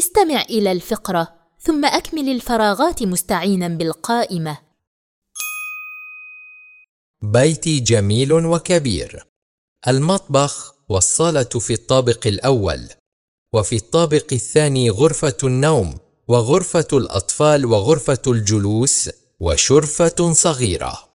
استمع إلى الفقرة ثم أكمل الفراغات مستعينا بالقائمة. بيتي جميل وكبير. المطبخ والصالة في الطابق الأول وفي الطابق الثاني غرفة النوم وغرفة الأطفال وغرفة الجلوس وشرفة صغيرة.